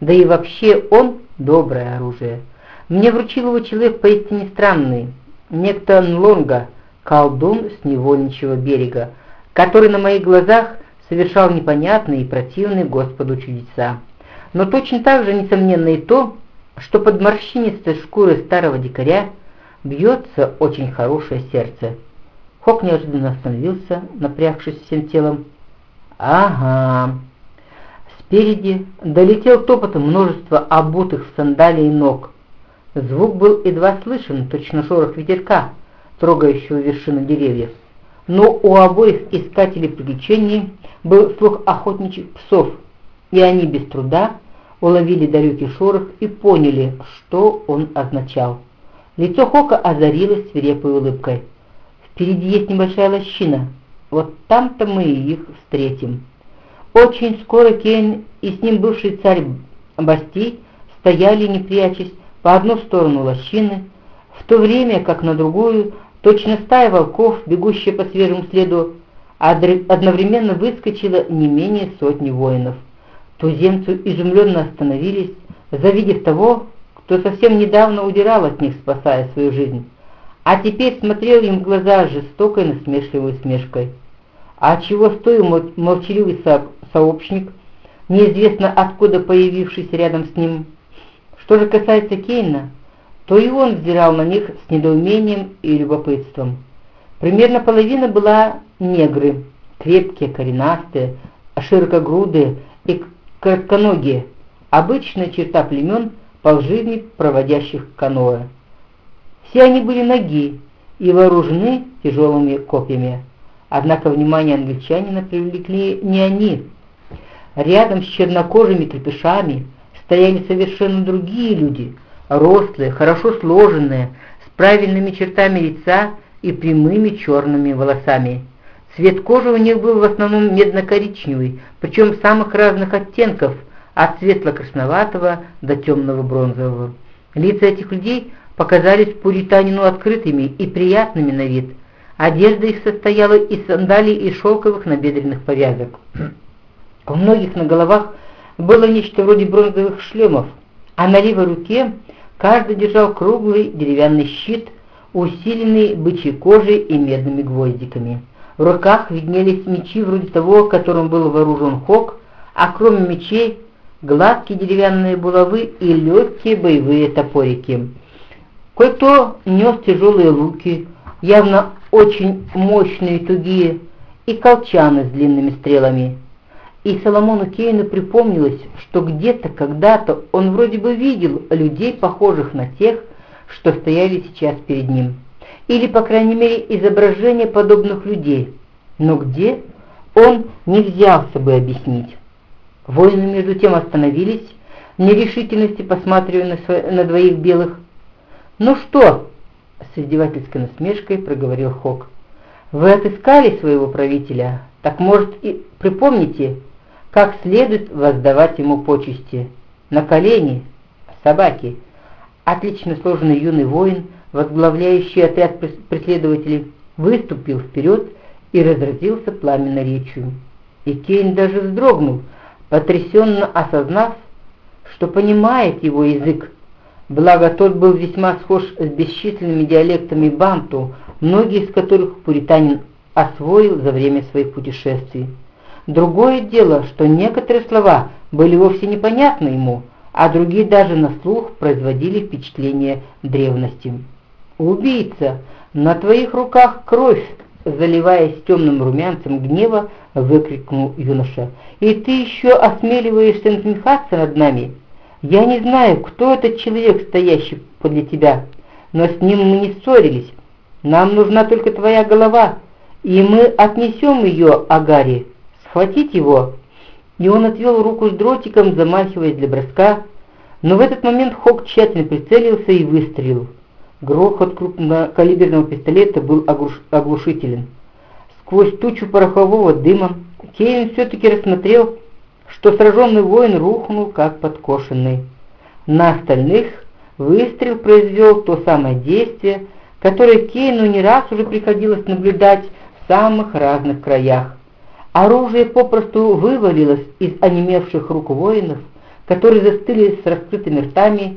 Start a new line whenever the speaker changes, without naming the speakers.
Да и вообще он доброе оружие. Мне вручил его человек поистине странный, некто Нлонга, колдун с невольничьего берега, который на моих глазах совершал непонятные и противные Господу чудеса. Но точно так же несомненно и то, что под морщинистой шкурой старого дикаря бьется очень хорошее сердце. Хок неожиданно остановился, напрягшись всем телом. «Ага». Спереди долетел топотом множество обутых в сандалии ног. Звук был едва слышен, точно шорох ветерка, трогающего вершины деревьев. Но у обоих искателей приключений был слух охотничьих псов, и они без труда уловили далекий шорох и поняли, что он означал. Лицо Хока озарилось свирепой улыбкой. «Впереди есть небольшая лощина. Вот там-то мы их встретим». Очень скоро Кейн и с ним бывший царь Басти стояли, не прячась, по одну сторону лощины, в то время как на другую, точно стая волков, бегущая по свежему следу, одновременно выскочила не менее сотни воинов. Туземцы изумленно остановились, завидев того, кто совсем недавно удирал от них, спасая свою жизнь, а теперь смотрел им в глаза жестокой насмешливой усмешкой. А чего стоил молчаливый сообщник, неизвестно откуда появившийся рядом с ним? Что же касается Кейна, то и он взирал на них с недоумением и любопытством. Примерно половина была негры, крепкие, коренастые, широкогрудые и коротконогие, обычная черта племен, полжизни проводящих каноэ. Все они были ноги и вооружены тяжелыми копьями. Однако внимание англичанина привлекли не они. Рядом с чернокожими крепышами стояли совершенно другие люди, рослые, хорошо сложенные, с правильными чертами лица и прямыми черными волосами. Цвет кожи у них был в основном медно-коричневый, причем самых разных оттенков, от светло-красноватого до темного бронзового. Лица этих людей показались пуританину открытыми и приятными на вид. Одежда их состояла из сандалий и шелковых набедренных повязок. У многих на головах было нечто вроде бронзовых шлемов, а на левой руке каждый держал круглый деревянный щит, усиленный бычьей кожей и медными гвоздиками. В руках виднелись мечи вроде того, которым был вооружен Хок, а кроме мечей гладкие деревянные булавы и легкие боевые топорики. Кое-кто нес тяжелые луки, явно очень мощные и тугие, и колчаны с длинными стрелами. И Соломону Кейну припомнилось, что где-то когда-то он вроде бы видел людей, похожих на тех, что стояли сейчас перед ним или, по крайней мере, изображение подобных людей. Но где, он не взялся бы объяснить. Воины между тем остановились, в нерешительности посматривая на, на двоих белых. «Ну что?» — с издевательской насмешкой проговорил Хок. «Вы отыскали своего правителя? Так, может, и припомните, как следует воздавать ему почести? На колени, собаки!» Отлично сложенный юный воин — возглавляющий отряд преследователей, выступил вперед и разразился пламенной речью. И Кейн даже вздрогнул, потрясенно осознав, что понимает его язык, благо тот был весьма схож с бесчисленными диалектами банту, многие из которых пуританин освоил за время своих путешествий. Другое дело, что некоторые слова были вовсе непонятны ему, а другие даже на слух производили впечатление древности. «Убийца! На твоих руках кровь!» Заливаясь темным румянцем гнева, выкрикнул юноша. «И ты еще осмеливаешься насмехаться над нами? Я не знаю, кто этот человек, стоящий подле тебя, но с ним мы не ссорились. Нам нужна только твоя голова, и мы отнесем ее Агаре. Схватить его!» И он отвел руку с дротиком, замахиваясь для броска, но в этот момент Хок тщательно прицелился и выстрелил. Грохот крупнокалиберного пистолета был оглушителен. Сквозь тучу порохового дыма Кейн все-таки рассмотрел, что сраженный воин рухнул, как подкошенный. На остальных выстрел произвел то самое действие, которое Кейну не раз уже приходилось наблюдать в самых разных краях. Оружие попросту вывалилось из онемевших рук воинов, которые застыли с раскрытыми ртами